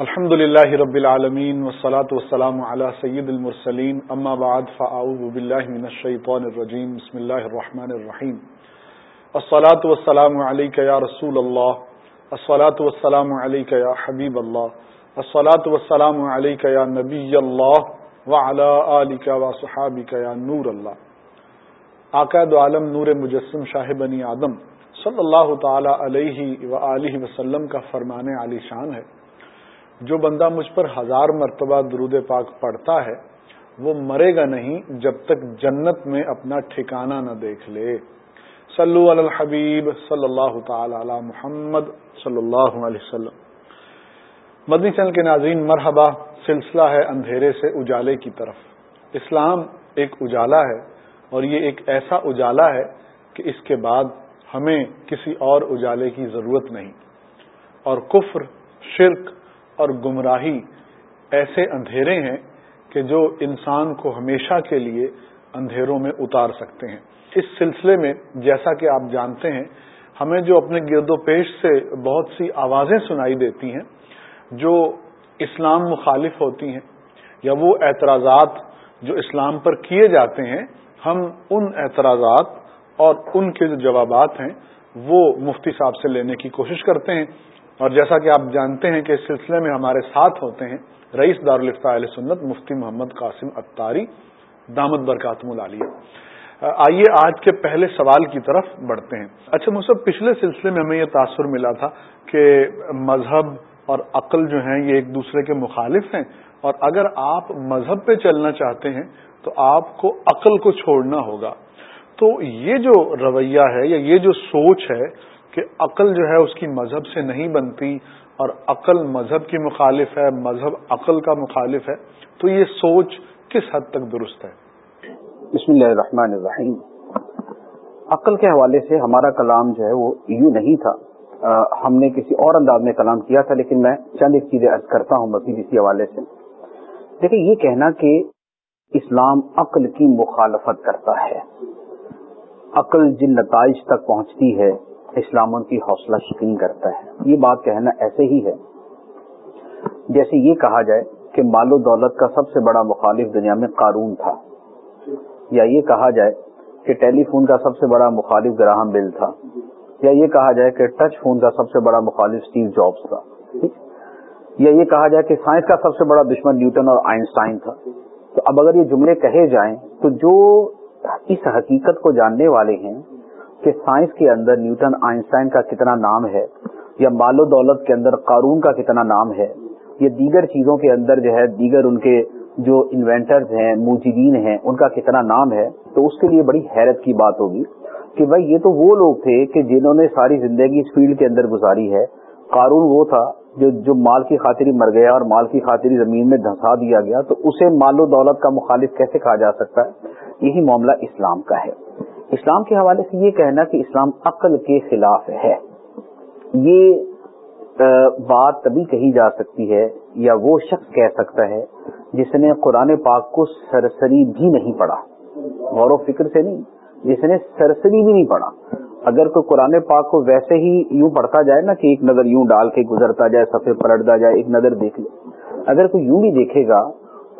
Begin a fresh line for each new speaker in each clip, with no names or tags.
الحمد لله رب العالمين والصلاة والسلام على سيد المرسلين أما بعد فأعوذ بالله من الشيطان الرجيم بسم الله الرحمن الرحيم الصلاة والسلام عليك يا رسول الله الصلاة والسلام عليك يا حبيب الله الصلاة والسلام عليك يا نبي الله وعلى آلك وصحابك يا نور الله آقا دو عالم نور مجسم شاہ بنی آدم، صلی اللہ تعالی علیہ وآلہ وسلم کا فرمان علی شان ہے۔ جو بندہ مجھ پر ہزار مرتبہ درود پاک پڑھتا ہے، وہ مرے گا نہیں جب تک جنت میں اپنا ٹھکانہ نہ دیکھ لے۔ صلو علی الحبیب صلی اللہ تعالی علی محمد صلی اللہ علیہ وسلم۔ مدنی چینل کے ناظرین، مرحبا، سلسلہ ہے اندھیرے سے اجالے کی طرف۔ اسلام ایک اجالا ہے اور یہ ایک ایسا اجالا ہے کہ اس کے بعد ہمیں کسی اور اجالے کی ضرورت نہیں۔ اور کفر، شرک اور گمراہی ایسے اندھیرے ہیں کہ جو انسان کو ہمیشہ کے لیے اندھیروں میں اتار سکتے ہیں۔ اس سلسلے میں جیسا کہ آپ جانتے ہیں، ہمیں جو اپنے گرد و پیش سے بہت سی آوازیں سنائی دیتی ہیں، جو اسلام مخالف ہوتی ہیں یا وہ اعتراضات جو اسلام پر کیے جاتے ہیں، ہم ان اعتراضات اور ان کے جو جوابات ہیں، وہ مفتی صاحب سے لینے کی کوشش کرتے ہیں۔ اور جیسا کہ آپ جانتے ہیں کہ اس سلسلے میں ہمارے ساتھ ہوتے ہیں رئیس دارالفتا علیہ سنت مفتی محمد قاسم اتاری دامت برکاتم العالیہ۔ آئیے آج کے پہلے سوال کی طرف بڑھتے ہیں۔ اچھا مجھ پچھلے سلسلے میں ہمیں یہ تاثر ملا تھا کہ مذہب اور عقل جو ہیں یہ ایک دوسرے کے مخالف ہیں اور اگر آپ مذہب پہ چلنا چاہتے ہیں تو آپ کو عقل کو چھوڑنا ہوگا۔ تو یہ جو رویہ ہے یا یہ جو سوچ ہے کہ عقل جو ہے اس کی مذہب سے نہیں بنتی اور عقل مذہب کی مخالف ہے، مذہب عقل کا مخالف ہے، تو یہ سوچ کس حد تک درست ہے؟
بسم اللہ الرحمن الرحیم۔ عقل کے حوالے سے ہمارا کلام جو ہے وہ یوں نہیں تھا۔ ہم نے کسی اور انداز میں کلام کیا تھا، لیکن میں چند ایک چیزیں عرض کرتا ہوں مزید اسی حوالے سے۔ دیکھیں، یہ کہنا کہ اسلام عقل کی مخالفت کرتا ہے۔ عقل جن نتائج تک پہنچتی ہے۔ اسلام ان کی حوصلہ شکین کرتا ہے۔ یہ بات کہنا ایسے ہی ہے۔ جیسے یہ کہا جائے کہ مال و دولت کا سب سے بڑا مخالف دنیا میں قارون تھا۔ یا یہ کہا جائے کہ ٹیلی فون کا سب سے بڑا مخالف گراہم بل تھا۔ یا یہ کہا جائے کہ ٹچ فون کا سب سے بڑا مخالف اسٹیو جابس تھا۔ یا یہ کہا جائے کہ سائنس کا سب سے بڑا دشمن نیوٹن اور آئنسٹائن تھا۔ تو اب اگر یہ جملے کہے جائیں تو جو اس حقیقت کو جاننے والے ہیں کہ سائنس کے اندر نیوٹن آئنسٹائن کا کتنا نام ہے، یا مال و دولت کے اندر قارون کا کتنا نام ہے یا دیگر چیزوں کے اندر جو ہے، دیگر ان کے جو انوینٹرز ہیں موجودین ہیں، ان کا کتنا نام ہے، تو اس کے لیے بڑی حیرت کی بات ہوگی کہ بھائی یہ تو وہ لوگ تھے کہ جنہوں نے ساری زندگی اس فیلڈ کے اندر گزاری ہے۔ قارون وہ تھا جو جو مال کی خاطری مر گیا اور مال کی خاطری زمین میں دھنسا دیا گیا، تو اسے مال و دولت کا مخالف کیسے کہا جا سکتا ہے؟ یہی معاملہ اسلام کا ہے۔ اسلام کے حوالے سے یہ کہنا کہ اسلام عقل کے خلاف ہے۔ یہ بات تبھی کہی جا سکتی ہے یا وہ شخص کہہ سکتا ہے جس نے قرآن پاک کو سرسری بھی نہیں پڑھا۔ غور و فکر سے نہیں، جس نے سرسری بھی نہیں پڑھا۔ اگر کوئی قرآن پاک کو ویسے ہی یوں پڑھتا جائے نا کہ ایک نظر یوں ڈال کے گزرتا جائے سفید پلٹتا جائے، ایک نظر دیکھ لے۔ اگر کوئی یوں بھی دیکھے گا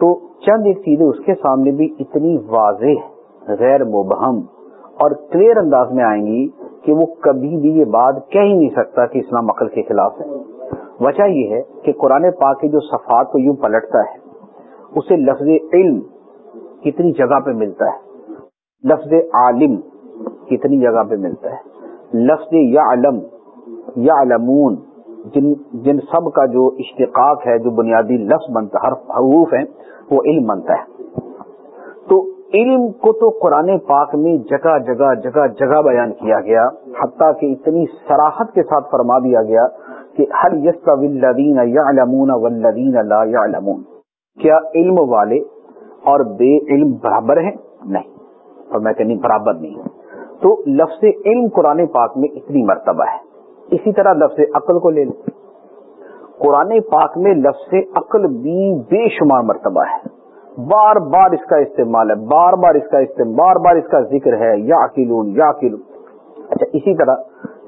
تو چند ایک چیزیں اس کے سامنے بھی اتنی واضح، غیر مبہم اور کلیئر انداز میں آئیں گی کہ وہ کبھی بھی یہ بات کہہ ہی نہیں سکتا کہ اسلام عقل کے خلاف ہے۔ وجہ یہ ہے کہ قرآن پاک کے جو صفات کو یوں پلٹتا ہے، اسے لفظ علم کتنی جگہ پہ ملتا ہے۔ لفظ عالم کتنی جگہ پہ ملتا ہے۔ لفظ یا علم یا علمون جن جن سب کا جو اشتقاق ہے، جو بنیادی لفظ بنتا ہر حروف ہیں، وہ علم بنتا ہے۔ علم کو تو قرآن پاک میں جگہ جگہ جگہ جگہ بیان کیا گیا، حتیٰ کہ اتنی سراحت کے ساتھ فرما دیا گیا کہ ہر یس ولدین یا ولدین کیا علم والے اور بے علم برابر ہیں؟ نہیں، اور میں کہنی برابر نہیں۔ تو لفظ علم قرآن پاک میں اتنی مرتبہ ہے۔ اسی طرح لفظ عقل کو لے لیں۔ قرآن پاک میں لفظ عقل بھی بے شمار مرتبہ ہے۔ بار بار اس کا استعمال ہے، بار بار اس کا استعمال، بار بار اس کا ذکر ہے یا عقیلون یا عقیلون اچھا اسی طرح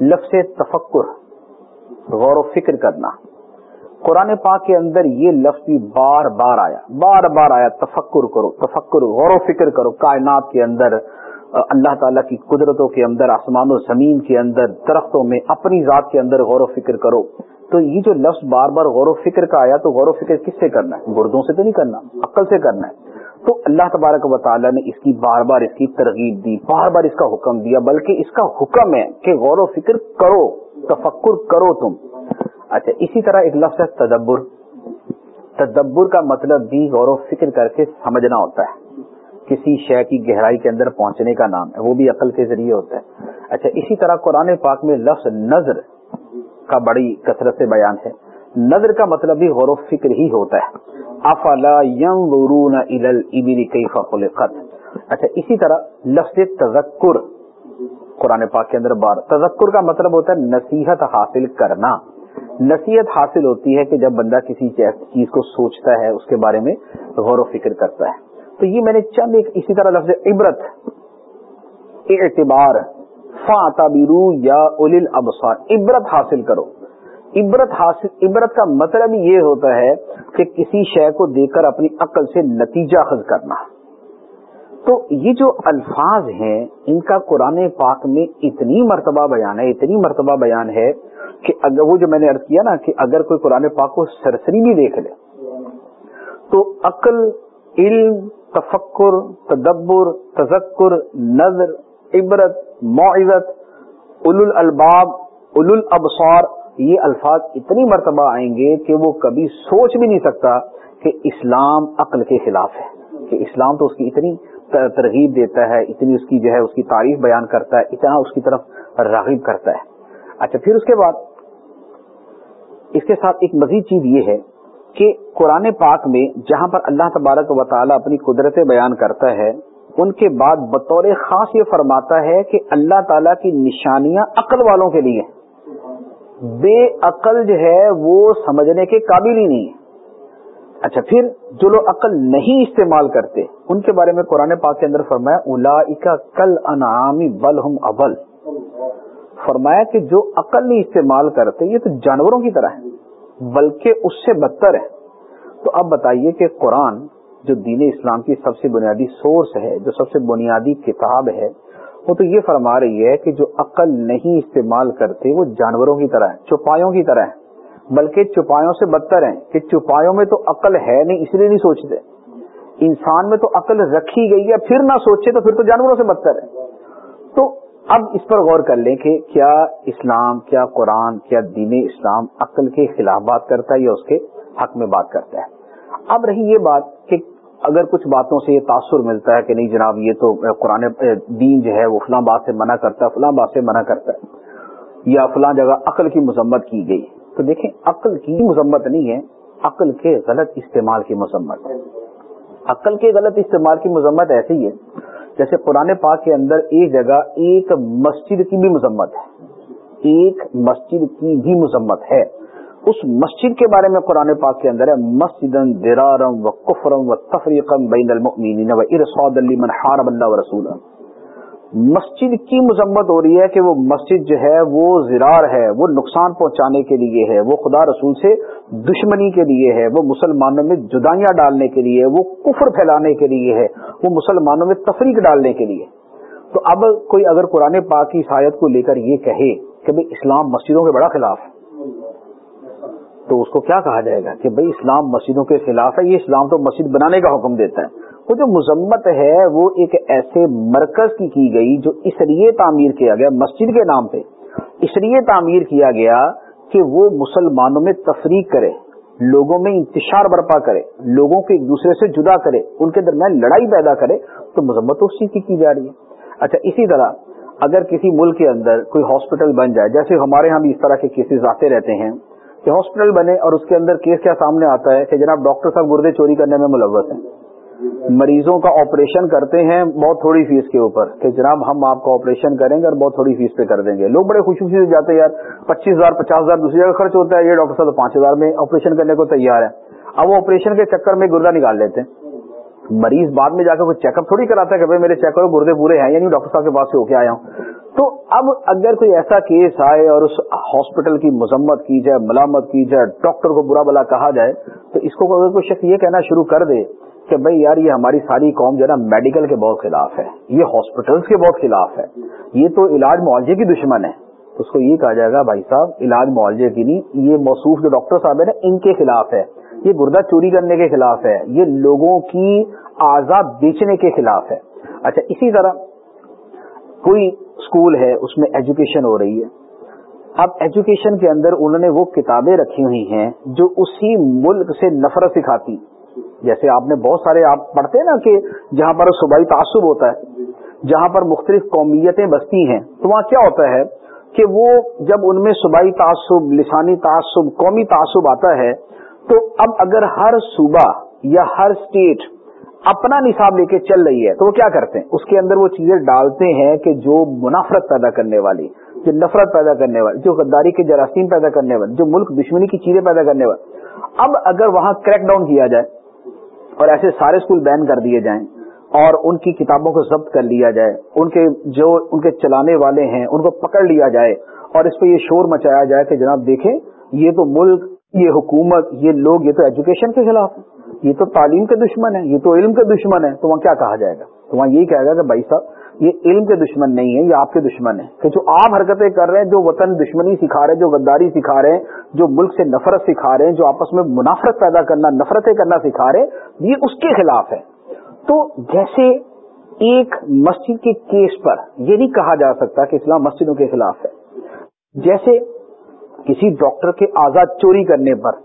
لفظ تفکر، غور و فکر کرنا۔ قرآن پاک کے اندر یہ لفظ بھی بار بار آیا، بار بار آیا، تفکر کرو، تفکر، غور و فکر کرو۔ کائنات کے اندر، اللہ تعالیٰ کی قدرتوں کے اندر، آسمان و زمین کے اندر، درختوں میں، اپنی ذات کے اندر غور و فکر کرو۔ تو یہ جو لفظ بار بار غور و فکر کا آیا تو غور و فکر کس سے کرنا ہے؟ گردوں سے تو نہیں کرنا، عقل سے کرنا ہے۔ تو اللہ تبارک و تعالیٰ نے اس کی بار بار اس کی ترغیب دی، بار بار اس کا حکم دیا، بلکہ اس کا حکم ہے کہ غور و فکر کرو، تفکر کرو تم۔ اچھا اسی طرح ایک لفظ ہے تدبر۔ تدبر کا مطلب بھی غور و فکر کر کے سمجھنا ہوتا ہے۔ کسی شے کی گہرائی کے اندر پہنچنے کا نام ہے، وہ بھی عقل کے ذریعے ہوتا ہے۔ اچھا اسی طرح قرآن پاک میں لفظ نظر کا بڑی کثرت سے بیان ہے۔ نظر کا مطلب بھی غور و فکر ہی ہوتا ہے۔ افلا یم خلقت؟ اچھا اسی طرح لفظ تذکر قرآن پاک کے اندر بار۔ تذکر کا مطلب ہوتا ہے نصیحت حاصل کرنا۔ نصیحت حاصل ہوتی ہے کہ جب بندہ کسی چیز کو سوچتا ہے، اس کے بارے میں غور و فکر کرتا ہے۔ تو یہ میں نے چند ایک اسی طرح لفظ عبرت، اعتبار فاتبرو یا اول الابصار، عبرت حاصل کرو۔ عبرت حاصل، عبرت کا مطلب یہ ہوتا ہے کہ کسی شے کو دیکھ کر اپنی عقل سے نتیجہ خز کرنا۔ تو یہ جو الفاظ ہیں، ان کا قرآن پاک میں اتنی مرتبہ بیان ہے، اتنی مرتبہ بیان ہے کہ اگر وہ جو میں نے ارد کیا نا کہ اگر کوئی قرآن پاک کو سرسری بھی دیکھ لے، تو عقل، علم، تفکر، تدبر، تذکر، نظر عبرت معزت اول الباب اول الابصار، یہ الفاظ اتنی مرتبہ آئیں گے کہ وہ کبھی سوچ بھی نہیں سکتا کہ اسلام عقل کے خلاف ہے، کہ اسلام تو اس کی اتنی ترغیب دیتا ہے، اتنی اس کی جو ہے اس کی تعریف بیان کرتا ہے، اتنا اس کی طرف راغب کرتا ہے۔ اچھا پھر اس کے بعد اس کے ساتھ ایک مزید چیز یہ ہے کہ قرآن پاک میں جہاں پر اللہ تبارک و تعالیٰ اپنی قدرتیں بیان کرتا ہے ان کے بعد بطور خاص یہ فرماتا ہے کہ اللہ تعالیٰ کی نشانیاں عقل والوں کے لیے بے عقل جو ہے وہ سمجھنے کے قابل ہی نہیں ہے۔ اچھا پھر جو لوگ عقل نہیں استعمال کرتے، ان کے بارے میں قرآن پاک کے اندر فرمایا الا کل انعامی بل ہم ابل فرمایا کہ جو عقل نہیں استعمال کرتے، یہ تو جانوروں کی طرح ہے بلکہ اس سے بدتر ہے تو اب بتائیے کہ قرآن جو دین اسلام کی سب سے بنیادی سورس ہے، جو سب سے بنیادی کتاب ہے، وہ تو یہ فرما رہی ہے کہ جو عقل نہیں استعمال کرتے، وہ جانوروں کی طرح ہے چوپایوں کی طرح ہے بلکہ چوپایوں سے بدتر ہیں کہ چوپایوں میں تو عقل ہے نہیں، اس لیے نہیں سوچتے۔ انسان میں تو عقل رکھی گئی ہے، پھر نہ سوچے تو پھر تو جانوروں سے بدتر ہے تو اب اس پر غور کر لیں کہ کیا اسلام، کیا قرآن، کیا دین اسلام عقل کے خلاف بات کرتا ہے یا اس کے حق میں بات کرتا ہے۔ اب رہی یہ بات کہ اگر کچھ باتوں سے یہ تاثر ملتا ہے کہ نہیں جناب، یہ تو قرآن دین جو ہے وہ فلاں بات سے منع کرتا ہے، فلاں بات سے منع کرتا ہے، یا فلاں جگہ عقل کی مذمت کی گئی۔ تو دیکھیں، عقل کی مذمت نہیں ہے، عقل کے غلط استعمال کی مذمت۔ عقل کے غلط استعمال کی مذمت ایسی ہے، جیسے قرآن پاک کے اندر ایک جگہ ایک مسجد کی بھی مذمت ہے۔ ایک مسجد کی بھی مذمت ہے۔ اس مسجد کے بارے میں قرآن پاک کے اندر ہے مسجد درارم و کفرم و تفریقم بین المؤمنین و ارصاد من حارب اللہ و رسول مسجد کی مذمت ہو رہی ہے کہ وہ مسجد جو ہے، وہ زرار ہے، وہ نقصان پہنچانے کے لیے ہے، وہ خدا رسول سے دشمنی کے لیے ہے، وہ مسلمانوں میں جدائیاں ڈالنے کے لیے، وہ کفر پھیلانے کے لیے ہے، وہ مسلمانوں میں تفریق ڈالنے کے لیے۔ تو اب کوئی اگر قرآن پاک کی سایت کو لے کر یہ کہے کہ بھائی اسلام مسجدوں کے بڑا خلاف ہے تو اس کو کیا کہا جائے گا کہ بھائی اسلام مسجدوں کے خلاف ہے، یہ اسلام تو مسجد بنانے کا حکم دیتا ہے۔ وہ جو مذمت ہے، وہ ایک ایسے مرکز کی کی گئی جو اس لیے تعمیر کیا گیا، مسجد کے نام پہ۔ اس لیے تعمیر کیا گیا کہ وہ مسلمانوں میں تفریق کرے، لوگوں میں انتشار برپا کرے، لوگوں کو ایک دوسرے سے جدا کرے، ان کے درمیان لڑائی پیدا کرے، تو مذمت اس چیز کی کی جا رہی ہے۔ اچھا اسی طرح اگر کسی ملک کے اندر کوئی ہاسپٹل بن جائے، جیسے ہمارے ہاں بھی اس طرح کے کیسز آتے رہتے ہیں کہ ہاسپٹل بنے اور اس کے اندر کیس کیا سامنے آتا ہے کہ جناب ڈاکٹر صاحب گردے چوری کرنے میں ملوث ہیں۔ مریضوں کا آپریشن کرتے ہیں بہت تھوڑی فیس کے اوپر کہ جناب ہم آپ کا آپریشن کریں گے اور بہت تھوڑی فیس پہ کر دیں گے۔ لوگ بڑے خوشی سے جاتے ہیں، یار، پچیس ہزار، پچاس ہزار دوسری جگہ خرچ ہوتا ہے، یہ ڈاکٹر صاحب پانچ ہزار میں آپریشن کرنے کو تیار ہے اب وہ آپریشن کے چکر میں گردہ نکال لیتے ہیں۔ مریض بعد میں جا کر کوئی چیک اپ تھوڑی کراتا ہے کہ بھائی میرے چیک کرو گردے پورے ہیں یعنی ڈاکٹر صاحب کے پاس سے ہو کے آیا ہوں۔ تو اب اگر کوئی ایسا کیس آئے اور اس ہاسپٹل کی مذمت کی جائے، ملامت کی جائے ڈاکٹر کو برا بلا کہا جائے، تو اس کو اگر کوئی شخص یہ کہنا شروع کر دے کہ بھائی یار، یہ ہماری ساری قوم جو ہے نا میڈیکل کے بہت خلاف ہے، یہ ہاسپٹلس کے بہت خلاف ہے، یہ تو علاج معالجے کی دشمن ہے۔ اس کو یہ کہا جائے گا، بھائی صاحب، علاج معالجے کی نہیں، یہ موصوف جو ڈاکٹر صاحب ہے نا، ان کے خلاف ہے۔ یہ گردہ چوری کرنے کے خلاف ہے، یہ لوگوں کی آزاد بیچنے کے خلاف ہے۔ اچھا اسی طرح کوئی اسکول ہے، اس میں ایجوکیشن ہو رہی ہے۔ اب ایجوکیشن کے اندر انہوں نے وہ کتابیں رکھی ہوئی ہیں جو اسی ملک سے نفرت سکھاتی۔ جیسے آپ نے بہت سارے آپ پڑھتے ہیں نا کہ جہاں پر صوبائی تعصب ہوتا ہے، جہاں پر مختلف قومیتیں بستی ہیں، تو وہاں کیا ہوتا ہے کہ وہ جب ان میں صوبائی تعصب، لسانی تعصب، قومی تعصب آتا ہے تو اب اگر ہر صوبہ یا ہر اسٹیٹ اپنا نصاب لے کے چل رہی ہے، تو وہ کیا کرتے ہیں؟ اس کے اندر وہ چیزیں ڈالتے ہیں کہ جو منافرت پیدا کرنے والی، جو نفرت پیدا کرنے والی، جو غداری کے جراثیم پیدا کرنے والی، جو ملک دشمنی کی چیزیں پیدا کرنے والی۔ اب اگر وہاں کریک ڈاؤن کیا جائے اور ایسے سارے اسکول بین کر دیے جائیں اور ان کی کتابوں کو ضبط کر لیا جائے، ان کے جو ان کے چلانے والے ہیں، ان کو پکڑ لیا جائے اور اس پہ یہ شور مچایا جائے کہ جناب دیکھیں، یہ تو ملک یہ حکومت، یہ لوگ، یہ تو ایجوکیشن کے خلاف یہ تو تعلیم کے دشمن ہے یہ تو علم کے دشمن ہے تو وہاں کیا کہا جائے گا؟ تو وہاں یہی کہے گا کہ بھائی صاحب، یہ علم کے دشمن نہیں ہے یہ آپ کے دشمن ہے کہ جو آپ حرکتیں کر رہے ہیں، جو وطن دشمنی سکھا رہے ہیں، جو غداری سکھا رہے ہیں، جو ملک سے نفرت سکھا رہے ہیں، جو آپس میں منافرت پیدا کرنا، نفرتیں کرنا سکھا رہے ہیں، یہ اس کے خلاف ہے۔ تو جیسے ایک مسجد کے کیس پر یہ نہیں کہا جا سکتا کہ اسلام مسجدوں کے خلاف ہے۔ جیسے کسی ڈاکٹر کے آزاد چوری کرنے پر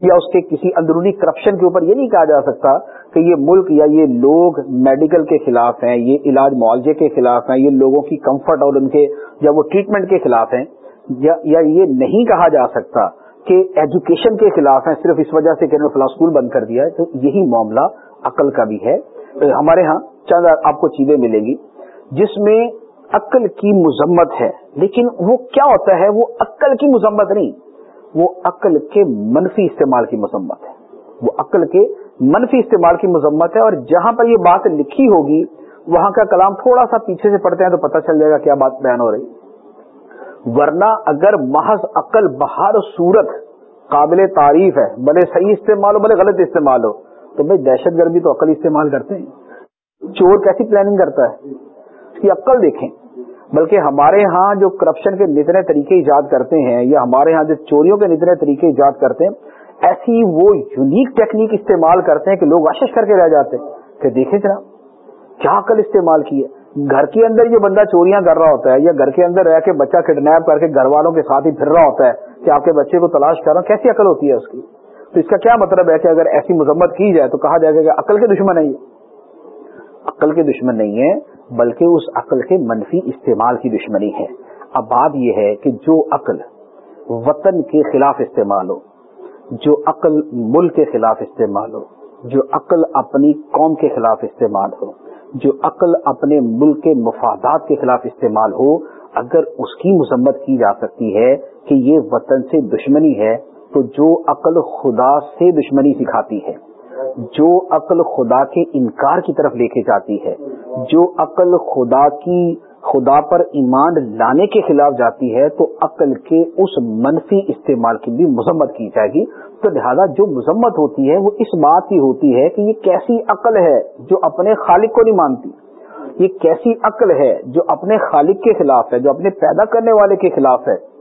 یا اس کے کسی اندرونی کرپشن کے اوپر یہ نہیں کہا جا سکتا کہ یہ ملک یا یہ لوگ میڈیکل کے خلاف ہیں، یہ علاج معالجے کے خلاف ہیں، یہ لوگوں کی کمفرٹ اور ان کے یا وہ ٹریٹمنٹ کے خلاف ہیں۔ یا یہ نہیں کہا جا سکتا کہ ایجوکیشن کے خلاف ہیں، صرف اس وجہ سے کہ فلاں اسکول بند کر دیا ہے۔ تو یہی معاملہ عقل کا بھی ہے۔ ہمارے ہاں چند آپ کو چیزیں ملیں گی جس میں عقل کی مذمت ہے۔ لیکن وہ کیا ہوتا ہے؟ وہ عقل کی مذمت نہیں۔ وہ عقل کے منفی استعمال کی مذمت ہے۔ وہ عقل کے منفی استعمال کی مذمت ہے اور جہاں پر یہ بات لکھی ہوگی، وہاں کا کلام تھوڑا سا پیچھے سے پڑھتے ہیں تو پتہ چل جائے گا کیا بات بیان ہو رہی۔ ورنہ اگر محض عقل بہار صورت قابل تعریف ہے، بھلے صحیح استعمال ہو، بھلے غلط استعمال ہو، تو بھائی دہشت گردی تو عقل استعمال کرتے ہیں۔ چور کیسی پلاننگ کرتا ہے؟ اس کی عقل دیکھیں۔ بلکہ ہمارے ہاں جو کرپشن کے نتنے طریقے ایجاد کرتے ہیں یا ہمارے ہاں جو چوریوں کے نتنے طریقے ایجاد کرتے ہیں، ایسی وہ یونیک ٹیکنیک استعمال کرتے ہیں کہ لوگ آشش کر کے رہ جاتے ہیں۔ کہ دیکھیں جناب کیا عقل استعمال کی ہے؟ گھر کے اندر یہ بندہ چوریاں کر رہا ہوتا ہے یا گھر کے اندر رہ کے بچہ کڈنیپ کر کے گھر والوں کے ساتھ ہی پھر رہا ہوتا ہے کہ آپ کے بچے کو تلاش کر رہا ہوں، کیسی عقل ہوتی ہے اس کی؟ تو اس کا کیا مطلب ہے کہ اگر ایسی مذمت کی جائے تو کہا جائے گا کہ عقل کے دشمن ہے یہ۔ عقل کے دشمن نہیں ہے بلکہ اس عقل کے منفی استعمال کی دشمنی ہے۔ اب بات یہ ہے کہ جو عقل وطن کے خلاف استعمال ہو، جو عقل ملک کے خلاف استعمال ہو، جو عقل اپنی قوم کے خلاف استعمال ہو، جو عقل اپنے ملک کے مفادات کے خلاف استعمال ہو، اگر اس کی مذمت کی جا سکتی ہے کہ یہ وطن سے دشمنی ہے، تو جو عقل خدا سے دشمنی سکھاتی ہے۔ جو عقل خدا کے انکار کی طرف لے کے جاتی ہے، جو عقل خدا کی، خدا پر ایمان لانے کے خلاف جاتی ہے، تو عقل کے اس منفی استعمال کی بھی مذمت کی جائے گی۔ تو لہذا جو مذمت ہوتی ہے، وہ اس بات کی ہوتی ہے کہ یہ کیسی عقل ہے جو اپنے خالق کو نہیں مانتی۔ یہ کیسی عقل ہے جو اپنے خالق کے خلاف ہے، جو اپنے پیدا کرنے والے کے خلاف ہے،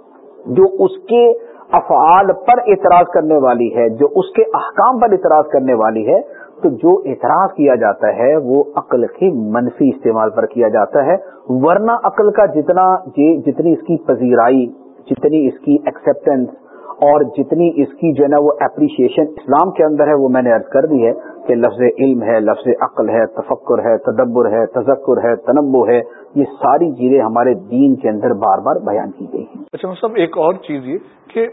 جو اس کے افعال پر اعتراض کرنے والی ہے، جو اس کے احکام پر اعتراض کرنے والی ہے، تو جو اعتراض کیا جاتا ہے، وہ عقل کے منفی استعمال پر کیا جاتا ہے۔ ورنہ عقل کا جتنا جتنی اس کی پذیرائی، جتنی اس کی ایکسپٹینس اور جتنی اس کی جو ہے نا وہ اپریشیشن اسلام کے اندر ہے، وہ میں نے ارض کر دی ہے کہ لفظ علم ہے، لفظ عقل ہے، تفکر ہے، تدبر ہے، تذکر ہے تنبو ہے، یہ ساری چیزیں ہمارے دین کے اندر بار بار بیان کی گئی ہیں۔
اچھا مطلب ایک اور چیز یہ کہ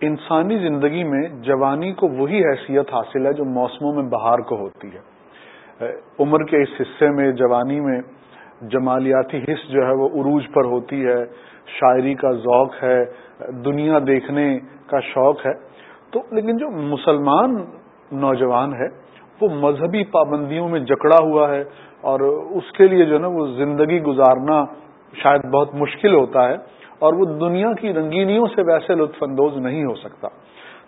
انسانی زندگی میں جوانی کو وہی حیثیت حاصل ہے جو موسموں میں بہار کو ہوتی ہے۔ عمر کے اس حصے میں، جوانی میں جمالیاتی حص جو ہے وہ عروج پر ہوتی ہے، شاعری کا ذوق ہے، دنیا دیکھنے کا شوق ہے۔ تو لیکن جو مسلمان نوجوان ہے، وہ مذہبی پابندیوں میں جکڑا ہوا ہے اور اس کے لیے جو ہے نا، وہ زندگی گزارنا شاید بہت مشکل ہوتا ہے۔ اور وہ دنیا کی رنگینیوں سے ویسے لطف اندوز نہیں ہو سکتا۔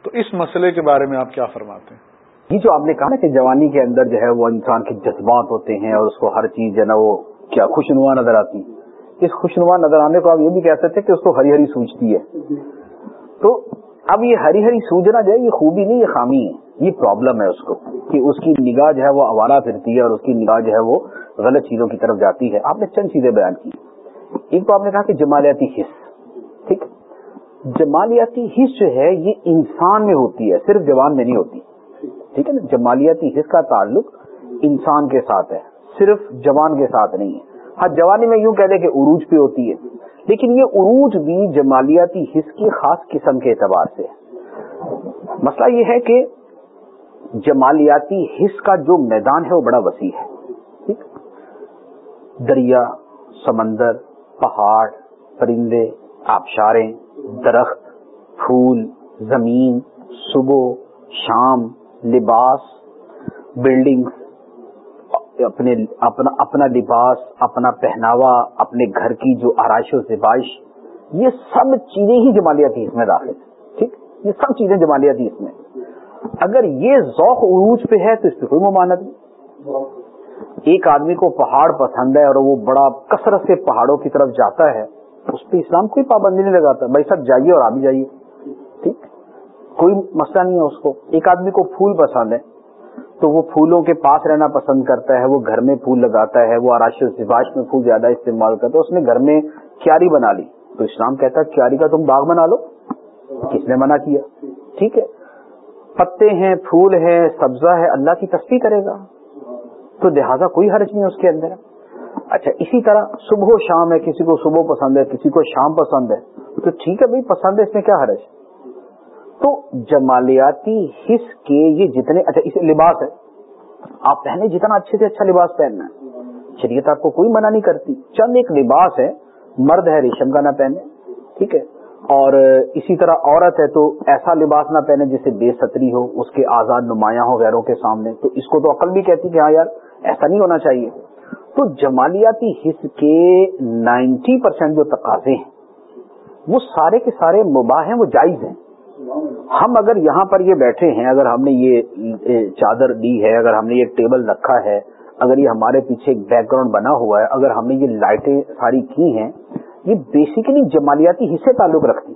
تو اس مسئلے کے بارے میں آپ کیا فرماتے ہیں؟
یہ جو آپ نے کہا نا کہ جوانی کے اندر جو ہے وہ انسان کے جذبات ہوتے ہیں اور اس کو ہر چیز جو ہے نا وہ کیا خوشنما نظر آتی اس خوشنما نظر آنے کو آپ یہ بھی کہہ سکتے کہ اس کو ہری ہری سوچتی ہے۔ تو اب یہ ہری ہری سوجنا جو ہے، یہ خوبی نہیں، یہ خامی ہے۔ یہ پرابلم ہے اس کو کہ اس کی نگاہ جو ہے وہ آوارہ پھرتی ہے اور اس کی نگاہ جو ہے وہ غلط چیزوں کی طرف جاتی ہے۔ آپ نے چند چیزیں بیان کی۔ ایک تو آپ نے کہا کہ جمالیاتی حص ٹھیک؟ جمالیاتی حص جو ہے، یہ انسان میں ہوتی ہے، صرف جوان میں نہیں ہوتی۔ ٹھیک ہے نا؟ جمالیاتی حص کا تعلق انسان کے ساتھ ہے، صرف جوان کے ساتھ نہیں ہے۔ ہاں جوانی میں یوں کہہ دیں کہ عروج پہ ہوتی ہے، لیکن یہ عروج بھی جمالیاتی حص کی خاص قسم کے اعتبار سے مسئلہ یہ ہے کہ جمالیاتی حص کا جو میدان ہے، وہ بڑا وسیع ہے۔ ٹھیک؟ دریا، سمندر، پہاڑ، پرندے آبشاریں، درخت، پھول، زمین، صبح، شام، لباس بلڈنگ اپنے، اپنا اپنا لباس، اپنا پہناوا، اپنے گھر کی جو آرائش و زبائش یہ سب چیزیں ہی جمالیاتی اس میں داخل ٹھیک؟ یہ سب چیزیں جمالیاتی اس میں اگر یہ ذوق عروج پہ ہے تو اس پہ کوئی ممانت نہیں۔ ایک آدمی کو پہاڑ پسند ہے اور وہ بڑا کثرت سے پہاڑوں کی طرف جاتا ہے اس پہ اسلام کوئی پابندی نہیں لگاتا، بھائی سب جائیے اور آپ بھی جائیے۔ ٹھیک؟ کوئی مسئلہ نہیں ہے اس کو۔ ایک آدمی کو پھول پسند ہے، تو وہ پھولوں کے پاس رہنا پسند کرتا ہے، وہ گھر میں پھول لگاتا ہے، وہ آراش زباش میں پھول زیادہ استعمال کرتا ہے، اس نے گھر میں کیاری بنا لی۔ تو اسلام کہتا ہے، کیاری کا تم باغ بنا لو۔ کس نے منع کیا؟ ٹھیک ہے۔ پتے ہیں، پھول ہے سبزہ ہے، اللہ کی تصویر کرے گا۔ تو لہٰذا کوئی حرج نہیں اس کے اندر۔ اچھا اسی طرح صبح و شام ہے، کسی کو صبح پسند ہے، کسی کو شام پسند ہے، تو ٹھیک ہے بھائی، پسند ہے اس میں کیا حرج؟ تو جمالیاتی حص کے یہ جتنے اچھا اسے لباس ہے۔ آپ پہنے جتنا اچھے سے اچھا لباس پہننا ہے۔ شریعت آپ کو کوئی منع نہیں کرتی۔ چند ایک لباس ہے، مرد ہے، ریشم کا نہ پہنے، ٹھیک ہے۔ اور اسی طرح عورت ہے، تو ایسا لباس نہ پہنے جسے بے ستری ہو، اس کے آزاد نمایاں ہو غیروں کے سامنے۔ تو اس کو تو عقل بھی کہتی کہ ہاں یار، ایسا نہیں ہونا چاہیے۔ تو جمالیاتی حص کے نائنٹی پرسینٹ جو تقاضے ہیں، وہ سارے کے سارے مباح ہیں، وہ جائز ہیں۔ ہم اگر یہاں پر یہ بیٹھے ہیں، اگر ہم نے یہ چادر دی ہے، اگر ہم نے یہ ٹیبل رکھا ہے، اگر یہ ہمارے پیچھے ایک بیک گراؤنڈ بنا ہوا ہے، اگر ہم نے یہ لائٹیں ساری کی ہیں، یہ بیسیکلی جمالیاتی حصے تعلق رکھتی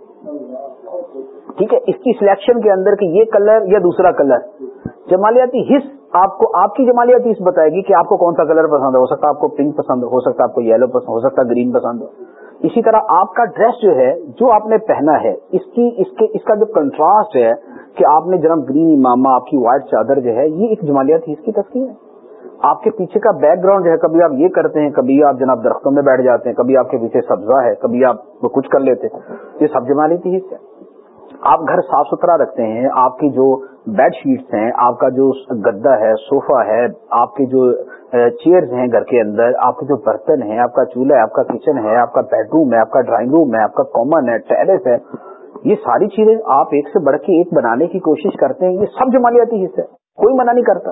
ٹھیک ہے، اس کی سلیکشن کے اندر کہ یہ کلر یا دوسرا کلر جمالیاتی حص آپ کو آپ کی جمالیاتی حص بتائے گی کہ آپ کو کون سا کلر پسند ہے؟ ہو سکتا ہے آپ کو پنک پسند ہو سکتا ہے آپ کو یلو پسند ہو سکتا ہے گرین پسند ہو۔ اسی طرح آپ کا ڈریس جو ہے، جو آپ نے پہنا ہے، اس کی اس کے اس کا جو کنٹراسٹ ہے کہ آپ نے جناب گرین امامہ، آپ کی وائٹ چادر جو ہے، یہ ایک جمالیاتی حص کی تصویر ہے۔ آپ کے پیچھے کا بیک گراؤنڈ جو ہے، کبھی آپ یہ کرتے ہیں، کبھی آپ جناب درختوں میں بیٹھ جاتے ہیں، کبھی آپ کے پیچھے سبزہ ہے، کبھی آپ کچھ کر لیتے ہیں۔ یہ سب جمالیتی حص ہے۔ آپ گھر صاف ستھرا رکھتے ہیں، آپ کی جو بیڈ شیٹس ہیں، آپ کا جو گدا ہے صوفہ ہے، آپ کے جو چیئرز ہیں گھر کے اندر، آپ کے جو برتن ہیں، آپ کا چولہا ہے، آپ کا کچن ہے، آپ کا بیڈ روم ہے، آپ کا ڈرائنگ روم ہے، آپ کا کامن ہے ٹیرس ہے، یہ ساری چیزیں آپ ایک سے بڑھ کے ایک بنانے کی کوشش کرتے ہیں، یہ سب جمالیاتی حصہ ہے کوئی منع نہیں کرتا،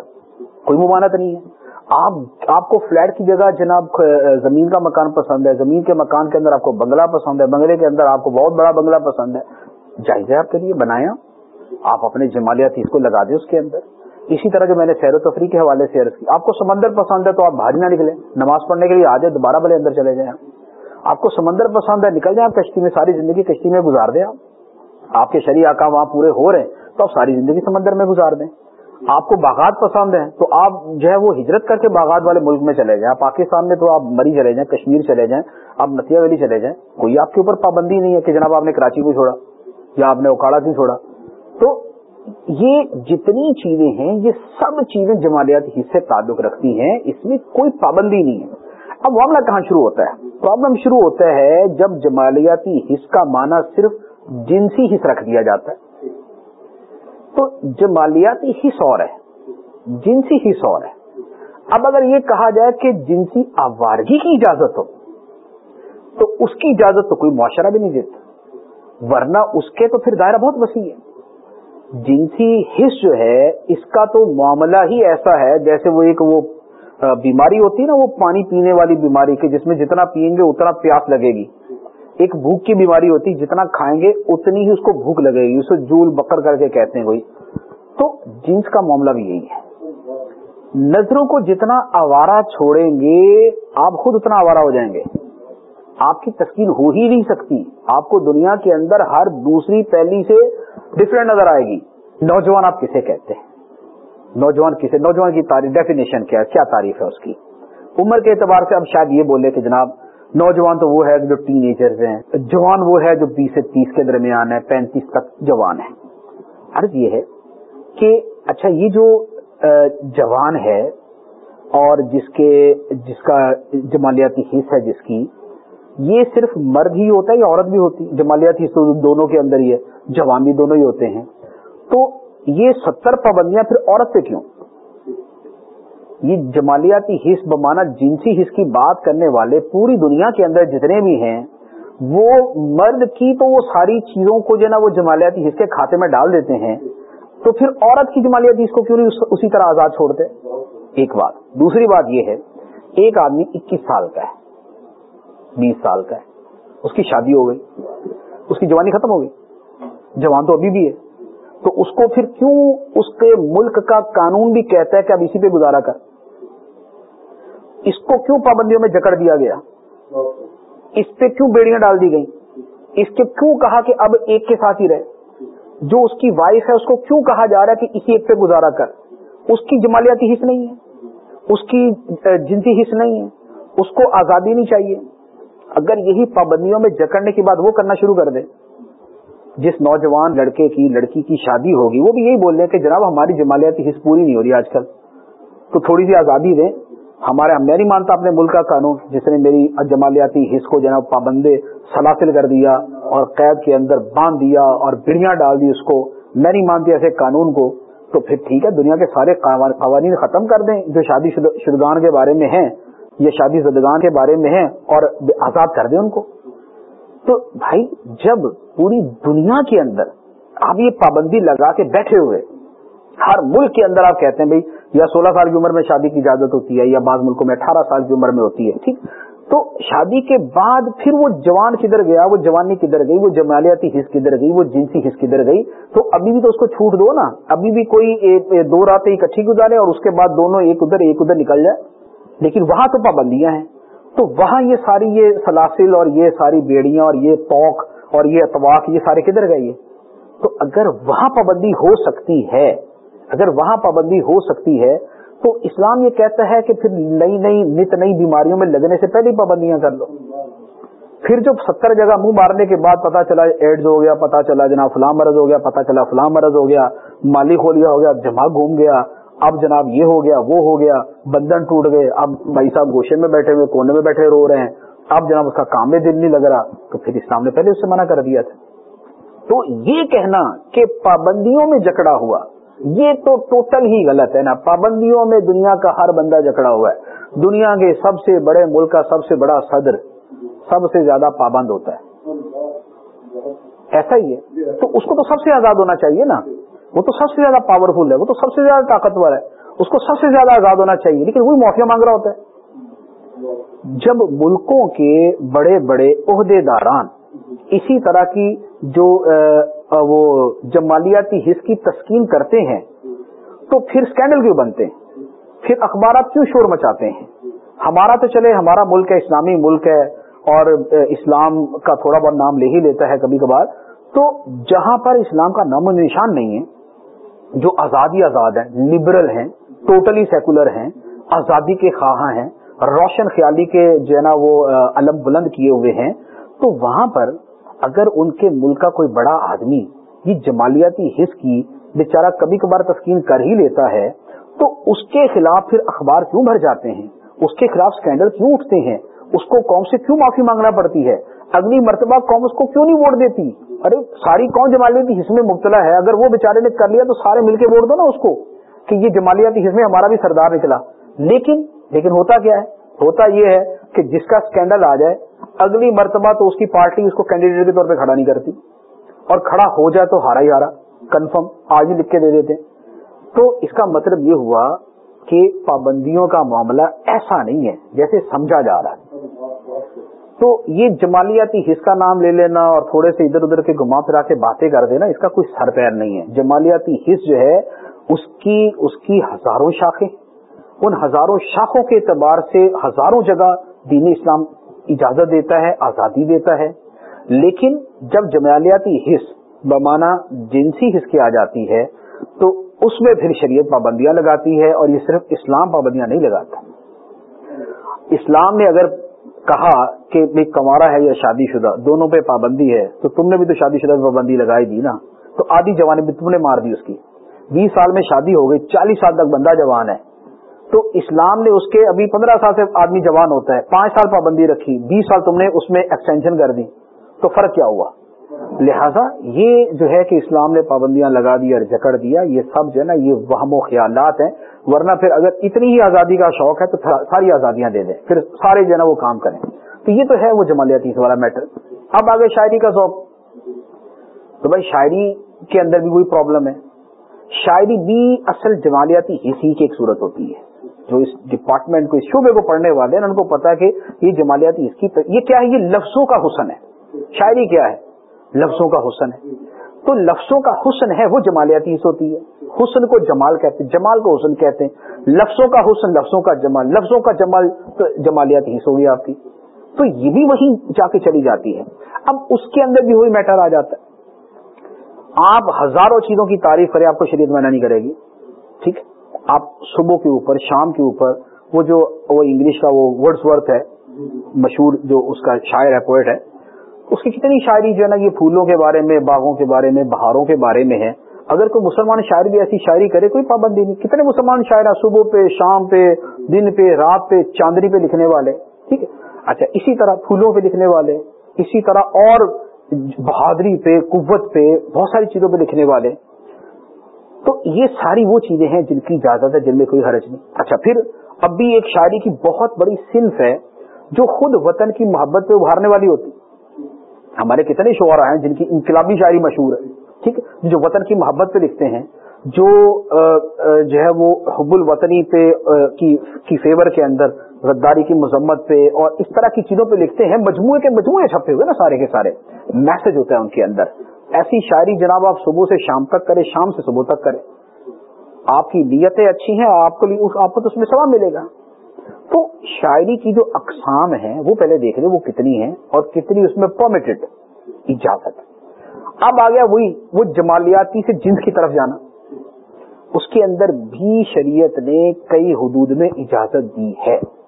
کوئی ممانت نہیں ہے۔ آپ آپ کو فلیٹ کی جگہ جناب زمین کا مکان پسند ہے، زمین کے مکان کے اندر آپ کو بنگلہ پسند ہے، بنگلے کے اندر آپ کو بہت بڑا بنگلہ پسند ہے جائز ہے آپ کے لیے بنایا آپ اپنے جمالیات اس کو لگا دیں اس کے اندر۔ اسی طرح جو میں نے سیر و تفریح کے حوالے سے عرض کی، آپ کو سمندر پسند ہے تو آپ بھاج نہ نکلیں، نماز پڑھنے کے لیے آ جائے دوبارہ بھلے اندر چلے جائیں آپ۔ کو سمندر پسند ہے، نکل جائیں کشتی میں، ساری زندگی کشتی میں گزار دیں آپ۔ آپ کے شریع آکا وہاں پورے ہو رہے ہیں، تو آپ ساری زندگی سمندر میں گزار دیں۔ آپ کو باغات پسند ہیں، تو آپ جو ہے وہ ہجرت کر کے باغات والے ملک میں چلے جائیں۔ پاکستان میں تو آپ مری چلے جائیں، کشمیر چلے جائیں، آپ نتیا ویلی چلے جائیں، کوئی آپ کے اوپر پابندی نہیں ہے کہ جناب آپ نے کراچی کو چھوڑا۔ یا آپ نے اوکاڑا کیوں چھوڑا؟ تو یہ جتنی چیزیں ہیں، یہ سب چیزیں جمالیات حصے تعلق رکھتی ہیں، اس میں کوئی پابندی نہیں ہے۔ اب معاملہ کہاں شروع ہوتا ہے؟ پرابلم شروع ہوتا ہے جب جمالیاتی حص کا معنی صرف جنسی حص رکھ دیا جاتا ہے۔ تو جمالیاتی حص اور ہے، جنسی حص اور ہے۔ اب اگر یہ کہا جائے کہ جنسی آوارگی کی اجازت ہو، تو اس کی اجازت تو کوئی معاشرہ بھی نہیں دیتا۔ ورنہ اس کے تو پھر دائرہ بہت وسیع ہے۔ جنسی حص جو ہے، اس کا تو معاملہ ہی ایسا ہے جیسے وہ ایک وہ بیماری ہوتی ہے نا، وہ پانی پینے والی بیماری کہ جس میں جتنا پئیں گے اتنا پیاس لگے گی۔ ایک بھوک کی بیماری ہوتی ہے جتنا کھائیں گے اتنی ہی اس کو بھوک لگے گی، اسے جول بکر کر کے کہتے ہیں کوئی۔ تو جنس کا معاملہ بھی یہی ہے۔ نظروں کو جتنا آوارہ چھوڑیں گے، آپ خود اتنا آوارہ ہو جائیں گے۔ آپ کی تسکین ہو ہی نہیں سکتی۔ آپ کو دنیا کے اندر ہر دوسری پہلی سے ڈفرینٹ نظر آئے گی۔ نوجوان آپ کسے کہتے ہیں؟ نوجوان کسے، نوجوان کی تعریف ڈیفینیشن کیا کیا تعریف ہے اس کی؟ عمر کے اعتبار سے اب شاید یہ بولے کہ جناب، نوجوان تو وہ ہے جو ٹین ایجرز ہیں، جوان وہ ہے جو بیس سے تیس کے درمیان ہے، پینتیس تک جوان ہے۔ عرض یہ ہے کہ اچھا یہ جو جوان ہے اور جس کے، جس کا جمالیاتی حص ہے، جس کی یہ صرف مرد ہی ہوتا ہے یا عورت بھی ہوتی جمالیاتی حص دونوں کے اندر ہی ہے، جوان بھی دونوں ہی ہوتے ہیں۔ تو یہ ستر پابندیاں پھر عورت پہ کیوں؟ یہ جمالیاتی حص بمانا جنسی حص کی بات کرنے والے پوری دنیا کے اندر جتنے بھی ہیں، وہ مرد کی تو وہ ساری چیزوں کو جو ہے نا وہ جمالیاتی حص کے کھاتے میں ڈال دیتے ہیں۔ تو پھر عورت کی جمالیاتی حص کو کیوں نہیں اسی طرح آزاد چھوڑتے؟ ایک بات۔ دوسری بات یہ ہے، ایک آدمی اکیس سال کا ہے۔ بیس سال کا ہے۔ اس کی شادی ہو گئی۔ اس کی جوانی ختم ہو گئی۔ جوان تو ابھی بھی ہے۔ تو اس کو پھر کیوں اس کے ملک کا قانون بھی کہتا ہے کہ اب اسی پہ گزارا کر؟ اس کو کیوں پابندیوں میں جکڑ دیا گیا؟ اس پہ کیوں بیڑیاں ڈال دی گئی اس کے کیوں کہا کہ اب ایک کے ساتھ ہی رہے؟ جو اس کی وائف ہے اس کو کیوں کہا جا رہا ہے کہ اسی ایک پہ گزارا کر؟ اس کی جمالیاتی حص نہیں ہے۔ اس کی جنسی حص نہیں ہے۔ اس کو آزادی نہیں چاہیے۔ اگر یہی پابندیوں میں جکڑنے کے بعد وہ کرنا شروع کر دے، جس نوجوان لڑکے کی، لڑکی کی شادی ہوگی، وہ بھی یہی بول رہے ہیں کہ جناب ہماری جمالیاتی حص پوری نہیں ہو رہی آج کل۔ تو تھوڑی سی آزادی دیں ہمارے میں نہیں مانتا اپنے ملک کا قانون، جس نے میری جمالیاتی حص کو جناب پابندے سلاسل کر دیا اور قید کے اندر باندھ دیا اور بڑیاں ڈال دی اس کو۔ میں نہیں مانتی ایسے قانون کو۔ تو پھر ٹھیک ہے، دنیا کے سارے قوانین ختم کر دیں جو شادی شدگان کے بارے میں ہیں۔ یا شادی زدگان کے بارے میں ہیں اور آزاد کر دیں ان کو۔ تو بھائی، جب پوری دنیا کے اندر آپ یہ پابندی لگا کے بیٹھے ہوئے، ہر ملک کے اندر آپ کہتے ہیں، بھائی، یا سولہ سال کی عمر میں شادی کی اجازت ہوتی ہے، یا بعض ملکوں میں اٹھارہ سال کی عمر میں ہوتی ہے، ٹھیک؟ تو شادی کے بعد پھر وہ جوان کدھر گیا، وہ جوانی کدھر گئی، وہ جمالیاتی حص کدھر گئی، وہ جنسی حص کدھر گئی، تو ابھی بھی تو اس کو چھوٹ دو نا۔ ابھی بھی کوئی دو راتیں اکٹھی گزارے اور اس کے بعد دونوں ایک ادھر ایک ادھر نکل جائے۔ لیکن وہاں تو پابندیاں ہیں۔ تو وہاں یہ ساری یہ سلاسل اور یہ ساری بیڑیاں اور یہ توق اور یہ اتواق یہ سارے کدھر گئے تو اگر وہاں پابندی ہو سکتی ہے، اگر وہاں پابندی ہو سکتی ہے، تو اسلام یہ کہتا ہے کہ پھر نئی نئی نت نئی بیماریوں میں لگنے سے پہلے پابندیاں کر لو۔ پھر جو ستر جگہ منہ مارنے کے بعد پتا چلا ایڈز ہو گیا، پتا چلا جناب فلاں مرض ہو گیا، پتا چلا فلاں مرض ہو گیا، مالی کھولیا ہو گیا جمع گھوم گیا اب جناب یہ ہو گیا، وہ ہو گیا، بندن ٹوٹ گئے، اب بھائی صاحب گوشے میں بیٹھے ہوئے، کونے میں بیٹھے رو رہے ہیں، اب جناب اس کا کام میں دل نہیں لگ رہا، تو پھر اسلام نے پہلے اس سے منع کر دیا تھا۔ تو یہ کہنا کہ پابندیوں میں جکڑا ہوا، یہ تو ٹوٹل ہی غلط ہے نا، پابندیوں میں دنیا کا ہر بندہ جکڑا ہوا ہے۔ دنیا کے سب سے بڑے ملک کا سب سے بڑا صدر سب سے زیادہ پابند ہوتا ہے۔ ایسا ہی ہے۔ تو اس کو تو سب سے آزاد ہونا چاہیے نا۔ وہ تو سب سے زیادہ پاورفل ہے، وہ تو سب سے زیادہ طاقتور ہے۔ اس کو سب سے زیادہ آزاد ہونا چاہیے، لیکن وہی معافیا مانگ رہا ہوتا ہے۔ جب ملکوں کے بڑے بڑے عہدے داران اسی طرح کی جو وہ جمالیاتی حص کی تسکین کرتے ہیں، تو پھر اسکینڈل کیوں بنتے ہیں؟ پھر اخبارات کیوں شور مچاتے ہیں؟ ہمارا تو چلے، ہمارا ملک ہے، اسلامی ملک ہے، اور اسلام کا تھوڑا بہت نام لے ہی لیتا ہے کبھی کبھار۔ تو جہاں پر اسلام کا نام و نشان نہیں ہے جو آزادی آزاد ہیں لبرل ہیں ٹوٹلی سیکولر ہیں، آزادی کے خواہاں ہیں، روشن خیالی کے جو ہے نا وہ علم بلند کیے ہوئے ہیں، تو وہاں پر اگر ان کے ملک کا کوئی بڑا آدمی یہ جمالیاتی حص کی بیچارہ کبھی کبھار تسکین کر ہی لیتا ہے، تو اس کے خلاف پھر اخبار کیوں بھر جاتے ہیں؟ اس کے خلاف اسکینڈل کیوں اٹھتے ہیں؟ اس کو قوم سے کیوں معافی مانگنا پڑتی ہے؟ اگلی مرتبہ قوم اس کو کیوں نہیں ووٹ دیتی؟ ارے ساری قوم جمالیاتی حص میں مبتلا ہے؟ اگر وہ بےچارے نے کر لیا تو سارے مل کے ووٹ دو نا اس کو کہ یہ جمالیاتی حص میں ہمارا بھی سردار نکلا لیکن لیکن ہوتا کیا ہے؟ ہوتا یہ ہے کہ جس کا اسکینڈل آ جائے، اگلی مرتبہ تو اس کی پارٹی اس کو کینڈیڈیٹ کے طور پہ کھڑا نہیں کرتی۔ اور کھڑا ہو جائے تو ہارا ہی ہارا۔ کنفرم آج ہی لکھ کے دے دیتے۔ تو اس کا مطلب یہ ہوا کہ پابندیوں کا معاملہ ایسا نہیں ہے جیسے سمجھا جا رہا ہے۔ تو یہ جمالیاتی حص کا نام لے لینا اور تھوڑے سے ادھر ادھر کے گھما پھرا کے باتیں کر دینا، اس کا کوئی سر پیر نہیں ہے۔ جمالیاتی حص جو ہے، اس کی اس کی ہزاروں شاخیں۔ ان ہزاروں شاخوں کے اعتبار سے ہزاروں جگہ دین اسلام اجازت دیتا ہے، آزادی دیتا ہے۔ لیکن جب جمالیاتی حص بمانا جنسی حص کی آ جاتی ہے، تو اس میں پھر شریعت پابندیاں لگاتی ہے اور یہ صرف اسلام پابندیاں نہیں لگاتا۔ اسلام نے اگر کہا کہ بھائی کمارا ہے یا شادی شدہ، دونوں پہ پابندی ہے، تو تم نے بھی تو شادی شدہ پہ پابندی لگائی دی نا؟ تو آدھی جوانی بھی تم نے مار دی اس کی۔ بیس سال میں شادی ہو گئی، چالیس سال تک بندہ جوان ہے۔ تو اسلام نے اس کے ابھی پندرہ سال سے آدمی جوان ہوتا ہے، پانچ سال پابندی رکھی، بیس سال تم نے اس میں ایکسٹینشن کر دی۔ تو فرق کیا ہوا؟ لہذا یہ جو ہے کہ اسلام نے پابندیاں لگا دی اور جکڑ دیا، یہ سب جو ہے نا، یہ وہم و خیالات ہیں۔ ورنہ پھر اگر اتنی ہی آزادی کا شوق ہے تو ساری آزادیاں دے دیں۔ پھر سارے جو ہے نا وہ کام کریں۔ تو یہ تو ہے وہ جمالیاتی والا میٹر اب آگے شاعری کا شوق۔ تو بھائی شاعری کے اندر بھی کوئی پرابلم ہے۔ شاعری بھی اصل جمالیاتی اسی کی ایک صورت ہوتی ہے۔ جو اس ڈپارٹمنٹ کو، اس شعبے کو پڑھنے والے ہیں، ان کو پتا کہ یہ جمالیاتی اس کی، یہ کیا ہے؟ یہ لفظوں کا حسن ہے۔ شاعری کیا ہے؟ لفظوں کا حسن ہے۔ تو لفظوں کا حسن ہے، وہ جمالیاتی حص ہوتی ہے۔ حسن کو جمال کہتے ہیں، جمال کو حسن کہتے ہیں۔ لفظوں کا حسن، لفظوں کا جمال، لفظوں کا جمال تو جمالیاتی حص ہوگی آپ کی۔ تو یہ بھی وہی جا کے چلی جاتی ہے۔ اب اس کے اندر بھی وہی میٹر آ جاتا ہے۔ آپ ہزاروں چیزوں کی تعریف کریں، آپ کو شریعت منع نہیں کرے گی۔ ٹھیک آپ صبح کے اوپر، شام کے اوپر، وہ جو وہ انگلش کا وہ ورڈس ورتھ ہے، مشہور جو اس کا شاعر ہے پوئٹ ہے اس کی کتنی شاعری جو ہے نا یہ پھولوں کے بارے میں، باغوں کے بارے میں، بہاروں کے بارے میں ہے۔ اگر کوئی مسلمان شاعر بھی ایسی شاعری کرے، کوئی پابندی نہیں۔ کتنے مسلمان شاعر صبح پہ، شام پہ، دن پہ، رات پہ، چاندنی پہ لکھنے والے۔ ٹھیک ہے؟ اچھا اسی طرح پھولوں پہ لکھنے والے، اسی طرح اور بہادری پہ، قوت پہ، بہت ساری چیزوں پہ لکھنے والے۔ تو یہ ساری وہ چیزیں ہیں جن کی اجازت ہے، جن میں کوئی حرج نہیں۔ اچھا پھر اب بھی ایک شاعری کی بہت بڑی صنف ہے جو خود وطن کی محبت پہ ابھارنے والی ہوتی۔ ہمارے کتنے شعرا ہیں جن کی انقلابی شاعری مشہور ہے، ٹھیک ہے؟ جو وطن کی محبت پہ لکھتے ہیں، جو جو ہے وہ حب الوطنی پہ کی فیور کے اندر، غداری کی مذمت پہ اور اس طرح کی چیزوں پہ لکھتے ہیں، مجموعے کے مجموعے چھپے ہوئے نا سارے کے سارے میسج ہوتا ہے ان کے اندر۔ ایسی شاعری جناب آپ صبح سے شام تک کریں، شام سے صبح تک کریں۔ آپ کی نیتیں اچھی ہیں آپ کو آپ کو تو اس میں سواب ملے گا۔ تو شاعری کی جو اقسام ہیں، وہ پہلے دیکھ لیں، وہ کتنی ہیں اور کتنی اس میں پرمیٹڈ اجازت اب آ گیا وہی، وہ جمالیاتی سے جنس کی طرف جانا۔ اس کے اندر بھی شریعت نے کئی حدود میں اجازت دی ہے۔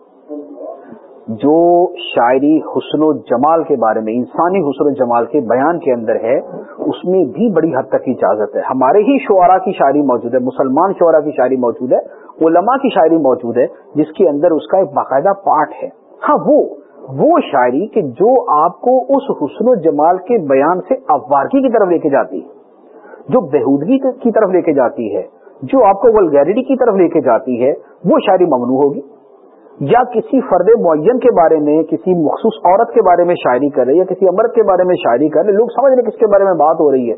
جو شاعری حسن و جمال کے بارے میں، انسانی حسن و جمال کے بیان کے اندر ہے، اس میں بھی بڑی حد تک اجازت ہے۔ ہمارے ہی شعرا کی شاعری موجود ہے، مسلمان شعرا کی شاعری موجود ہے۔ علماء کی شاعری موجود ہے، جس کے اندر اس کا ایک باقاعدہ پارٹ ہے۔ ہاں وہ وہ شاعری کہ جو آپ کو اس حسن و جمال کے بیان سے افوارکی کی طرف لے کے جاتی ہے، جو بہودگی کی طرف لے کے جاتی ہے، جو آپ کو ولگیرٹی کی طرف لے کے جاتی ہے، وہ شاعری ممنوع ہوگی۔ یا کسی فرد معین کے بارے میں، کسی مخصوص عورت کے بارے میں شاعری کر رہے یا کسی امرت کے بارے میں شاعری کر رہے لوگ سمجھ رہے کس کے بارے میں بات ہو رہی ہے۔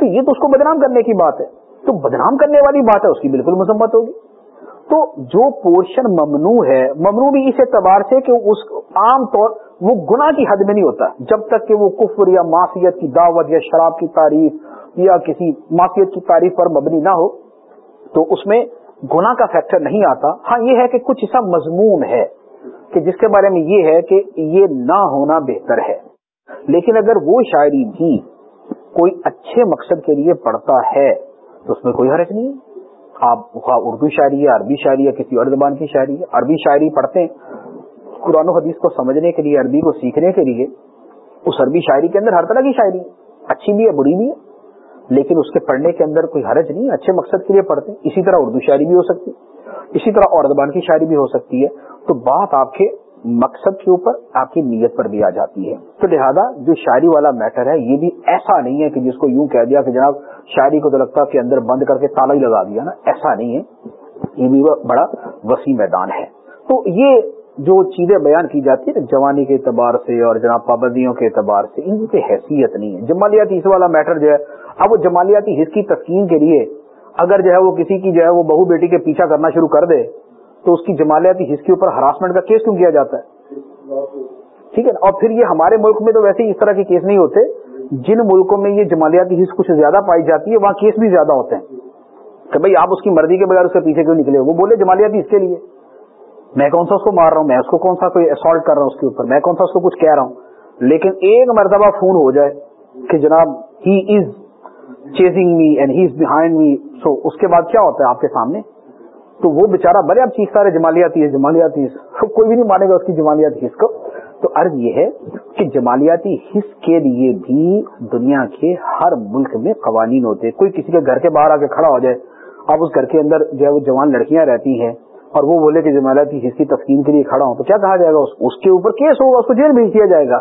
تو یہ تو اس کو بدنام کرنے کی بات ہے۔ تو بدنام کرنے والی بات ہے، اس کی بالکل مذمت ہوگی۔ تو جو پورشن ممنوع ہے، ممنوع بھی اس اعتبار سے کہ اس عام طور وہ گناہ کی حد میں نہیں ہوتا۔ جب تک کہ وہ کفر یا معافیت کی دعوت یا شراب کی تعریف یا کسی معافیت کی تعریف پر مبنی نہ ہو، تو اس میں گنا کا فیکٹر نہیں آتا۔ ہاں یہ ہے کہ کچھ ایسا مضمون ہے کہ جس کے بارے میں یہ ہے کہ یہ نہ ہونا بہتر ہے۔ لیکن اگر وہ شاعری بھی کوئی اچھے مقصد کے لیے پڑھتا ہے، تو اس میں کوئی حرج نہیں۔ آپ اردو شاعری ہے، عربی شاعری ہے، کسی اور زبان کی شاعری ہے، عربی شاعری پڑھتے ہیں، قرآن و حدیث کو سمجھنے کے لیے، عربی کو سیکھنے کے لیے، اس عربی شاعری کے اندر ہر طرح کی شاعری اچھی بھی ہے، بری بھی ہے، لیکن اس کے پڑھنے کے اندر کوئی حرج نہیں اچھے مقصد کے لیے پڑھتے ہیں۔ اسی طرح اردو شاعری بھی ہو سکتی ہے، اسی طرح اور زبان کی شاعری بھی ہو سکتی ہے۔ تو بات آپ کے مقصد کے اوپر آپ کی نیت پر بھی آ جاتی ہے۔ تو لہذا جو شاعری والا میٹر ہے، یہ بھی ایسا نہیں ہے کہ جس کو یوں کہہ دیا کہ جناب شاعری کو تو لگتا کہ اندر بند کر کے تالا ہی لگا دیا نا، ایسا نہیں ہے۔ یہ بھی بڑا وسیع میدان ہے۔ تو یہ جو چیزیں بیان کی جاتی ہیں جوانی کے اعتبار سے اور جناب پابندیوں کے اعتبار سے، ان کی حیثیت نہیں ہے۔ جمالیاتی حص والا میٹر جو ہے، اب وہ جمالیاتی حص کی تسکین کے لیے اگر جو ہے وہ کسی کی جو ہے وہ بہو بیٹی کے پیچھا کرنا شروع کر دے، تو اس کی جمالیاتی حص کے اوپر ہراسمنٹ کا کیس کیوں کیا جاتا ہے؟ ٹھیک ہے اور پھر یہ ہمارے ملک میں تو ویسے اس طرح کے کیس نہیں ہوتے۔ جن ملکوں میں یہ جمالیاتی حص کچھ زیادہ پائی جاتی ہے، وہاں کیس بھی زیادہ ہوتے ہیں۔ کہ بھائی آپ اس کی مرضی کے بغیر اس کے پیچھے کیوں نکلے وہ بولے جمالیاتی اس کے لیے۔ میں کون سا اس کو مار رہا ہوں؟ میں اس کو کون سا کوئی اسالٹ کر رہا ہوں اس کے اوپر؟ میں کون سا اس کو کچھ کہہ رہا ہوں؟ لیکن ایک مرتبہ فون ہو جائے کہ جناب he is chasing me and he is behind me so اس کے بعد کیا ہوتا ہے آپ کے سامنے؟ تو وہ بےچارا بڑے اب چیختا رہے جمالیاتی ہے جمالیاتی کوئی بھی نہیں مانے گا اس کی جمالیاتی حص کو۔ تو عرض یہ ہے کہ جمالیاتی حص کے لیے بھی دنیا کے ہر ملک میں قوانین ہوتے کوئی کسی کے گھر کے باہر آ کے کھڑا ہو جائے اب اس گھر کے اندر جو ہے وہ جوان لڑکیاں رہتی ہیں اور وہ بولے کہ جمالیاتی حص کی تسکین کے لیے کھڑا ہوں، تو کیا کہا جائے گا؟ اس کے اوپر کیس ہوگا، اس کو جیل بھیج دیا جائے گا۔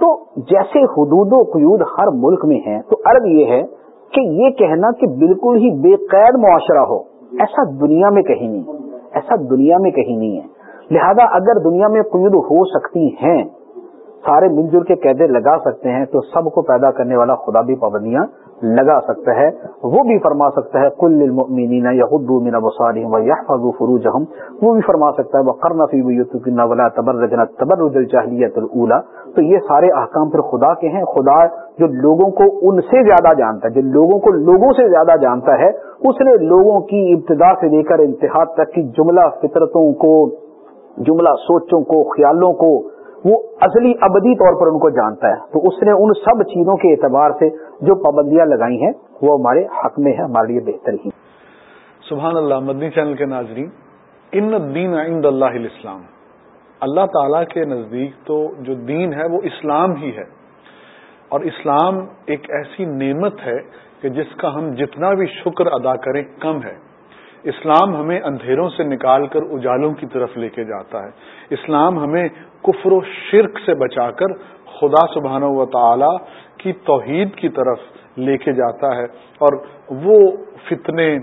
تو جیسے حدود و قیود ہر ملک میں ہیں، تو عرب یہ ہے کہ یہ کہنا کہ بالکل ہی بے قید معاشرہ ہو، ایسا دنیا میں کہیں نہیں، ایسا دنیا میں کہیں نہیں ہے۔ لہذا اگر دنیا میں قیود ہو سکتی ہیں، سارے مل جل کے قیدے لگا سکتے ہیں، تو سب کو پیدا کرنے والا خدا بھی پابندیاں لگا سکتا ہے۔ وہ بھی فرما سکتا ہے کل المؤمنین یغضوا من ابصارهم ويحفظوا فروجهم۔ وہ بھی فرما سکتا ہے وقرن فی بیوتکن ولا تبرجن تبرج الجاہلیت الاولى تو یہ سارے احکام پھر خدا کے ہیں۔ خدا جو لوگوں کو ان سے زیادہ جانتا ہے، جو لوگوں کو لوگوں سے زیادہ جانتا ہے، اس نے لوگوں کی ابتدا سے لے کر انتہا تک کی جملہ فطرتوں کو جملہ سوچوں کو، خیالوں کو، وہ اصلی ابدی طور پر ان کو جانتا ہے۔ تو اس نے ان سب چیزوں کے اعتبار سے جو پابندیاں لگائی ہیں، وہ ہمارے حق میں ہے ہمارے لیے بہتر ہی۔
سبحان اللہ، مدنی چینل کے ناظرین، ان دین عند اللہ الاسلام۔ اللہ تعالی کے نزدیک تو جو دین ہے، وہ اسلام ہی ہے۔ اور اسلام ایک ایسی نعمت ہے کہ جس کا ہم جتنا بھی شکر ادا کریں، کم ہے۔ اسلام ہمیں اندھیروں سے نکال کر اجالوں کی طرف لے کے جاتا ہے۔ اسلام ہمیں کفر و شرک سے بچا کر خدا سبحانہ و تعالی کی توحید کی طرف لے کے جاتا ہے۔ اور وہ فتنے،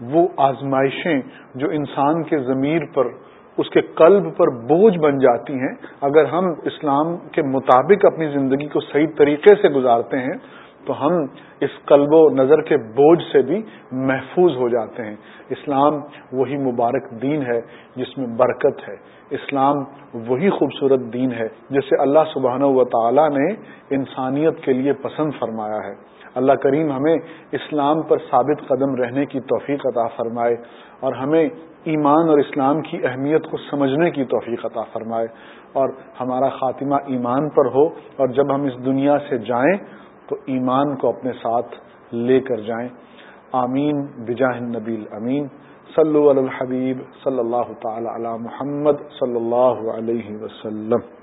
وہ آزمائشیں جو انسان کے ضمیر پر، اس کے قلب پر بوجھ بن جاتی ہیں، اگر ہم اسلام کے مطابق اپنی زندگی کو صحیح طریقے سے گزارتے ہیں تو ہم اس قلب و نظر کے بوجھ سے بھی محفوظ ہو جاتے ہیں۔ اسلام وہی مبارک دین ہے جس میں برکت ہے۔ اسلام وہی خوبصورت دین ہے جسے اللہ سبحانہ و تعالی نے انسانیت کے لیے پسند فرمایا ہے۔ اللہ کریم ہمیں اسلام پر ثابت قدم رہنے کی توفیق عطا فرمائے اور ہمیں ایمان اور اسلام کی اہمیت کو سمجھنے کی توفیق عطا فرمائے اور ہمارا خاتمہ ایمان پر ہو اور جب ہم اس دنیا سے جائیں تو ایمان کو اپنے ساتھ لے کر جائیں۔ آمین۔ بجاہ نبیل امین صلو علی الحبیب صلی اللہ تعالی علی محمد صلی اللہ علیہ وسلم۔